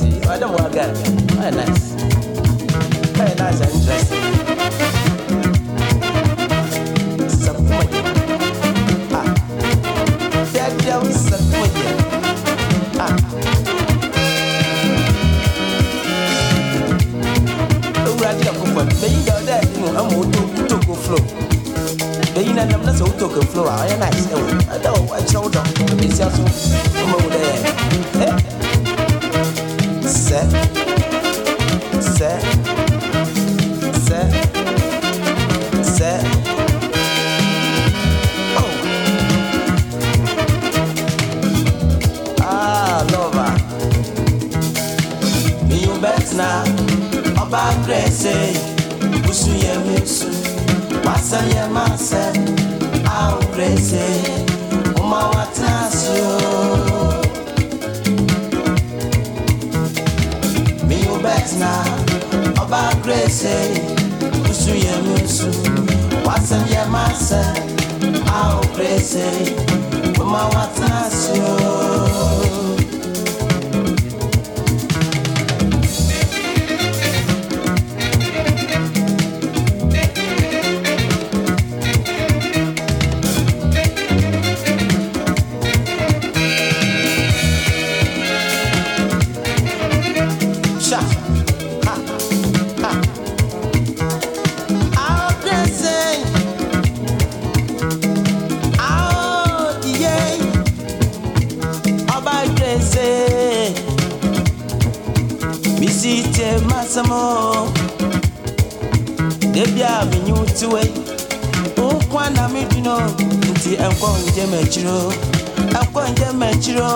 see. I don't want a girl. Oh, nice. Very nice and interesting. set, set, set, set. Oh, ah, lover, me you bet Oba Gracie, Busu Yemusu, Wasa Yemase, Ah, ma grace usu ye musu wasa ye grace mama watasu Bisi misite masamo debia minyu tiwe nkwa na midino nti nkwa nje mechiro nkwa nje mechiro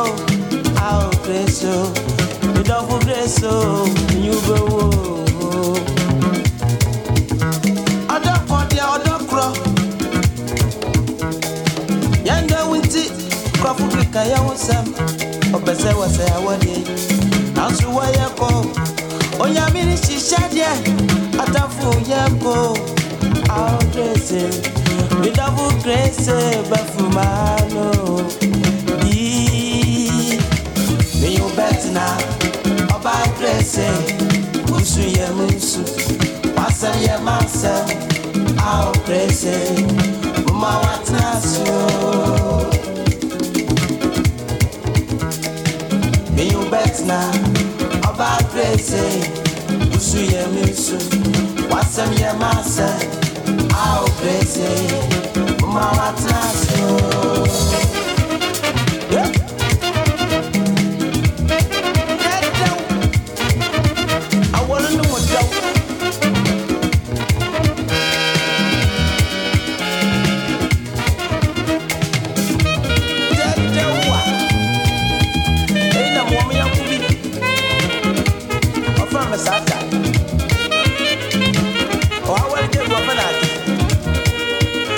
ao kreso midofo kreso minyubewo ọdọkọ dị ọdọkọrọ ya ndị ewu ntị kọfụ kika ya wụsa ọbese wasa ya wọdị nanso wɔyɛ kɔ onyame ne hyehyɛ deɛ atafo yɛ mpo awokrese medafo krese bɛfuma no yii meyo bɛtena ɔba krese wosu yɛ mu nsu wasɛm yɛ masɛm awokrese moma watena so na ọba adrese usu yẹ mi nso wasẹm yẹ ma sẹ a ò brese mo ma Oh, I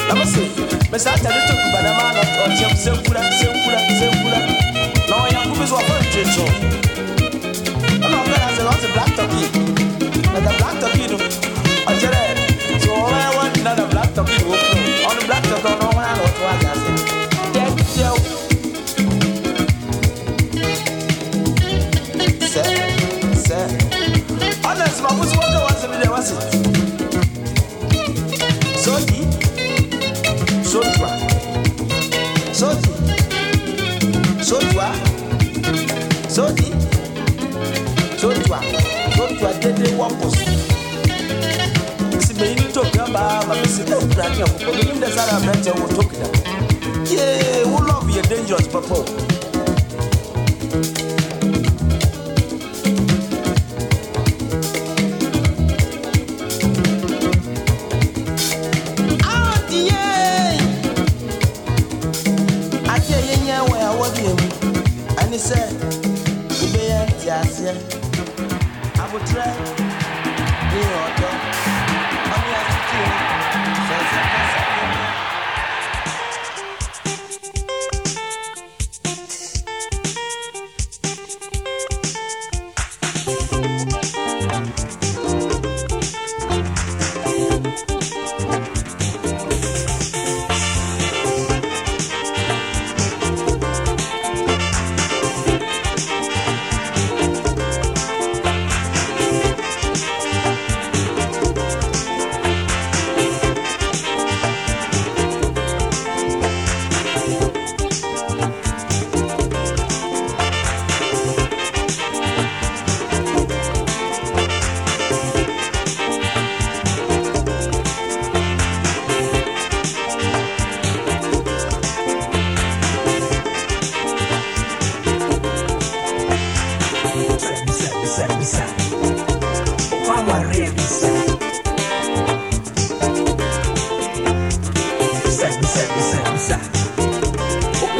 Let me see. you man of I'm not going to black turkey. the black turkey do. So all I want is another black turkey. On the black turkey, sida ukurani ya kuko mimi nda sara abrante wo tokida ye love ye dangerous papa Say, you be a yeah." I would try. New York, I'm here to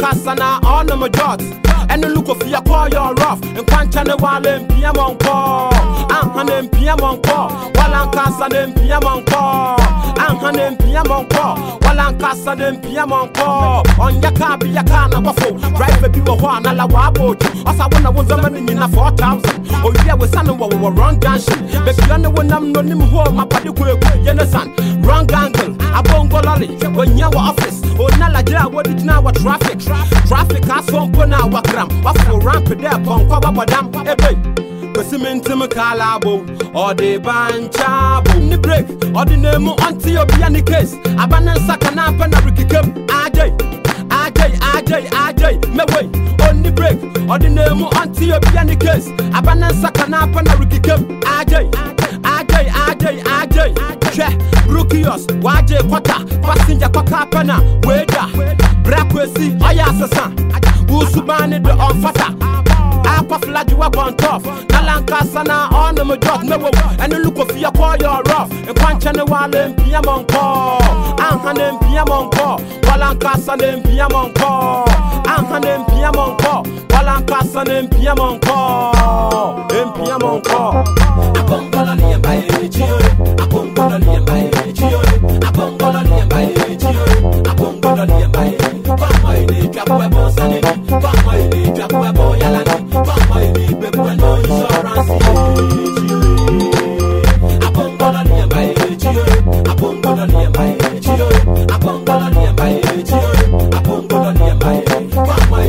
kasa na ɔnom jot ɛne lukofia kɔɔ yɛ ɔrɔf nkwankyɛ ne waale mpia mɔ nkɔɔ Anhane mpia monko Walankasa ne mpia monko Anhane mpia monko Walankasa ne mpia monko Onyaka biyaka na wafo Drive baby wa hwa na la wa waboji Asa wana wonzama ni nina 4000 Oye we sana wa wa wrong junction Baby ane wonam no nim huo Mapadi kwe kwe yenesan Wrong angle Abongo lolly Wenya wa office Onala jira wodi jina wa traffic Traffic asompo na wakram Wafo ramp there Konkwa wabadam Ebe kwesimentim kaala abo ɔde bancha abo ne break ɔde na emu ɔnte obi ne case aba ne nsa kana apɛ na rekekam agye agye agye agye mɛwei ɔni break ɔde na emu ɔnte obi ne case aba ne nsa kana apɛ na rekekam agye agye agye agye hwɛ rukios wagye kɔta passenger kɔka apɛ na weda brakwesi kwesi ɔyɛ asesa wusu baa ne de ɔmfata puff like you are gone tough. Nalanka sana on the majot, no, and look of your call your rough. And punch and a while and PM on call. Anhan and PM on call. Walanka sana and PM on call. Anhan and PM on call. Walanka sana and PM on call. And PM on call. Apongola liye by Echio. Apongola liye by Echio. Apongola liye by Echio. Apongola liye by Echio. Kwa mwa ile kwa kwa bonsani. Kwa mwa ile kwa kwa apongolo ni ẹ̀ma èjì e. ni ẹ̀ma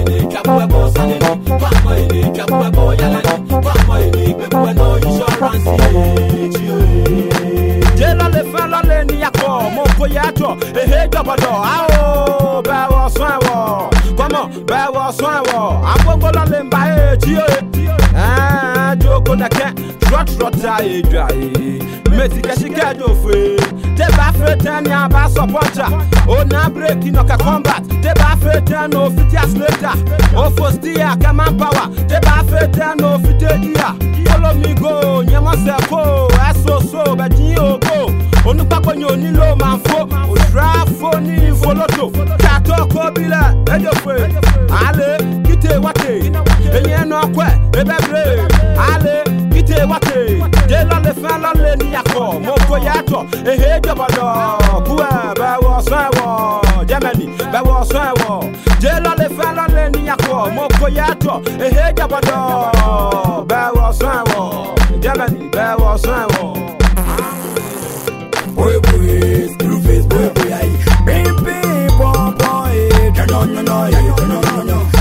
e. e. mo bóyá jọ èhé jọ̀bọ̀dọ̀ á o bẹ́ẹ̀ wọ sún ẹ̀wọ̀ kọ́mọ̀ bẹ́ẹ̀ wọ sún ẹ̀wọ̀ ni ẹ̀ma èjì o jogo na kɛ trɔtrɔ ta ye dwa ye metikasi kɛ n'o fɛ ba fere ten ni aba supporter o na break inoka combat de ba fere ten o fiti aslater o fo steer kaman power de ba fere ten o fiti edia follow me go nyemo sefo o bẹjin ogo onípapọ̀ yóò nílò màá fo òṣùrà fo ní ìfọlọ́tò kí a tó kó bílẹ̀ ẹjọ́ fèrè. kó yàtọ̀ èhè jọ̀bọ̀dọ̀ búwẹ̀ bẹ̀ wọ sọ ẹ̀ wọ̀ jẹ́mẹ̀nì bẹ̀ wọ sọ ẹ̀ wọ̀ jẹ́ lọ́lẹ̀ fẹ́ lọ́lẹ̀ níyàkọ̀ mo kó yàtọ̀ èhè jọ̀bọ̀dọ̀ bẹ̀ wọ sọ ẹ̀ wọ̀ jẹ́mẹ̀nì bẹ̀ wọ sọ ẹ̀ wọ̀. boy boy blue face boy boy ayi. pimpi bọ̀ bọ̀ ẹ̀ jọ̀nọ̀ jọ̀nọ̀ ẹ̀ jọ̀nọ̀ jọ̀nọ̀.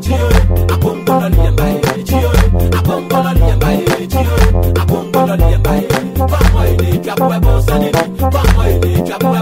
yetiyor Abombola niye bayi yetiyor come niye bayi yetiyor Abombola niye bayi Bakmayın icabı ve come Bakmayın icabı ve